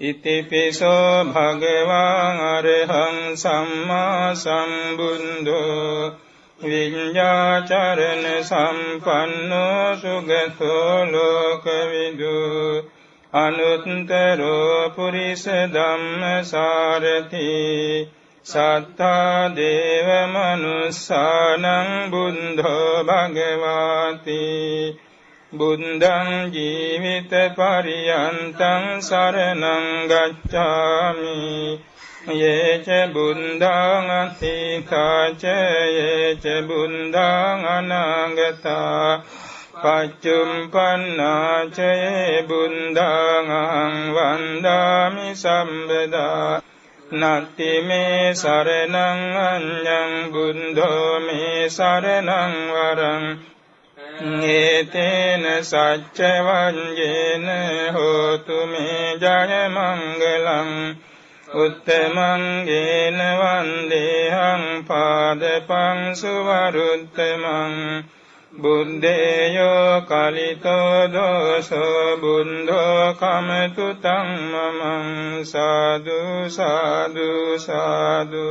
ඉතිපිසෝ භගවාන් අරහං සම්මා සම්බුද්ධෝ විඤ්ඤාචරණ සම්පන්නෝ සුගතෝ ලෝකවිදු අනුත්තරෝ පුරිස ධම්මසාරති සත්තා දේව මනුස්සානං බුද්ධෝ භගවාති බුද්ධං ජීවිත පරියන්තං සරණං ගච්ඡාමි। යේච බුද්ධං අතීතාච යේච බුද්ධං අනාගතා। පච්චුම්පන්නාච යේ බුද්ධං වන්දාමි සම්බදා। නත්ති මේ සරණං අඤ්ඤං බුද්ධෝ මේ සරණං වරං। ඒතේන සච්ච වංජේන හෝතු මේ ජය මංගලං උත්තමං ගේන වන්දේහං පාදපං සුවරුත්තමං බුද්දේයෝ කලිතෝ දෝසෝ බුද්ධෝ කමතු තං මමං සාදු සාදු සාදු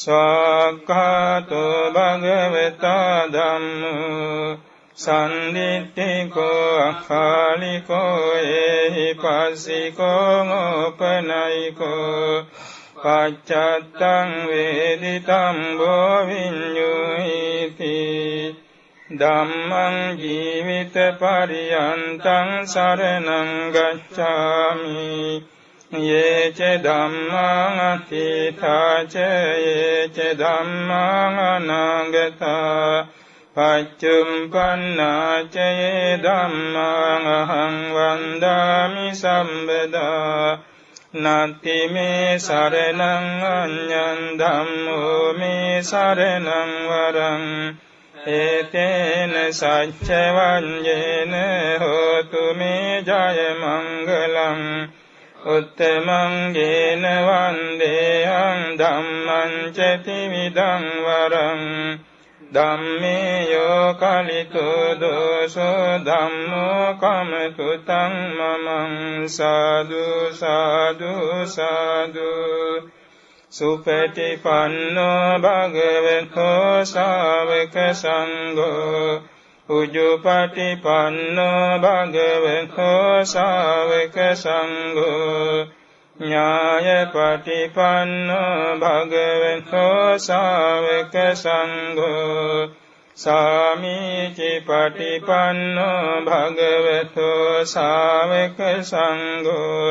ස්වාක්ඛාතෝ භගවතා ධම්මෝ සම්දිත්තිකෝ අකාලිකෝ ඒහි පස්සිකෝ ඕපනයිකෝ පච්චත්තං වේදිතම් බෝ විඤ්ඤුහිති ධම්මං ජීවිත පරියන්තං සරණං ගච්ඡාමි යේච ධම්මං අතීතාච යේච ධම්මං අනාගතා පච්චුම්පන්නාච යේ ධම්මං අහං වන්දාමි සම්බදා නත්ති මේ සරණං අඤ්ඤං ධම්මෝ මේ සරණං වරං ඒතේන සච්ච වංජේන හෝතු මේ ජය මංගලං උත්තමං ගේන වන්දේහං ධම්මං චති විදං වරං ධම්මේ යෝ කලිතෝ දෝසෝ ධම්මෝ කමතු තං මමං සාදු සාදු සාදු සුපටිපන්නෝ භගවතෝ ශාවක සංඝෝ උජුපටිපන්නෝ භගවතෝ ශාවක සංඝෝ ඥායපටිපන්නෝ භගවතෝ ශාවක සංඝෝ සාමීචි පටිපන්නෝ භගවතෝ ශාවක සංඝෝ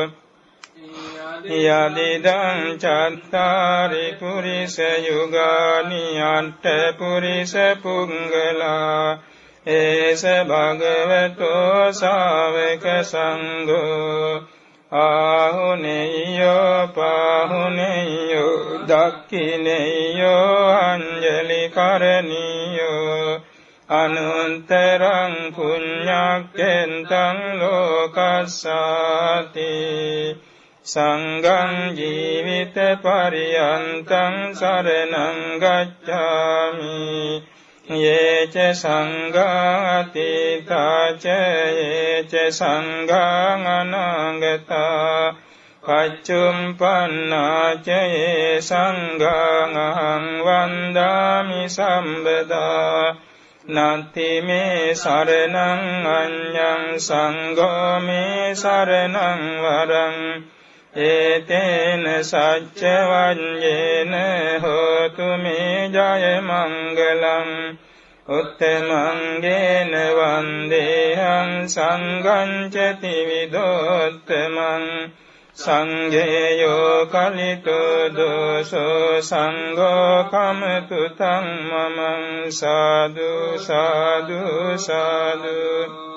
යදිදං චත්තාරි පුරිස යුගානි අට්ඨ පුරිස පුංගලා ඒස භගවතෝ ශාවක සංඝෝ ආහුනේයෝ පාහුනේයෝ දක්ඛිනේයෝ අංජලි කරණීයෝ අනුන්තරං පුඤ්ඤක්ඛෙන්තං ලෝකස්සාති සංඝං ජීවිත පරියන්තං සරණං ගච්ඡාමි යේච සංඝාතිතාච යේච සංඝං අනාගතා පච්චුම්පන්නාච යේ සංඝං අහං වන්දාමි සම්බදා නත්ති මේ සරණං අඤ්ඤං සංඝෝ මේ සරණං වරං ඒතේන සච්ච වඤ්ඤේන හෝතු මේ ජය මංගලං උත්තමංගේන වන්දේහං සංඝං චති විදෝත්තමං සංඝේයෝ කලිතෝ දෝසෝ සංඝෝ කමතු තං මමං සාදු සාදු සාදු.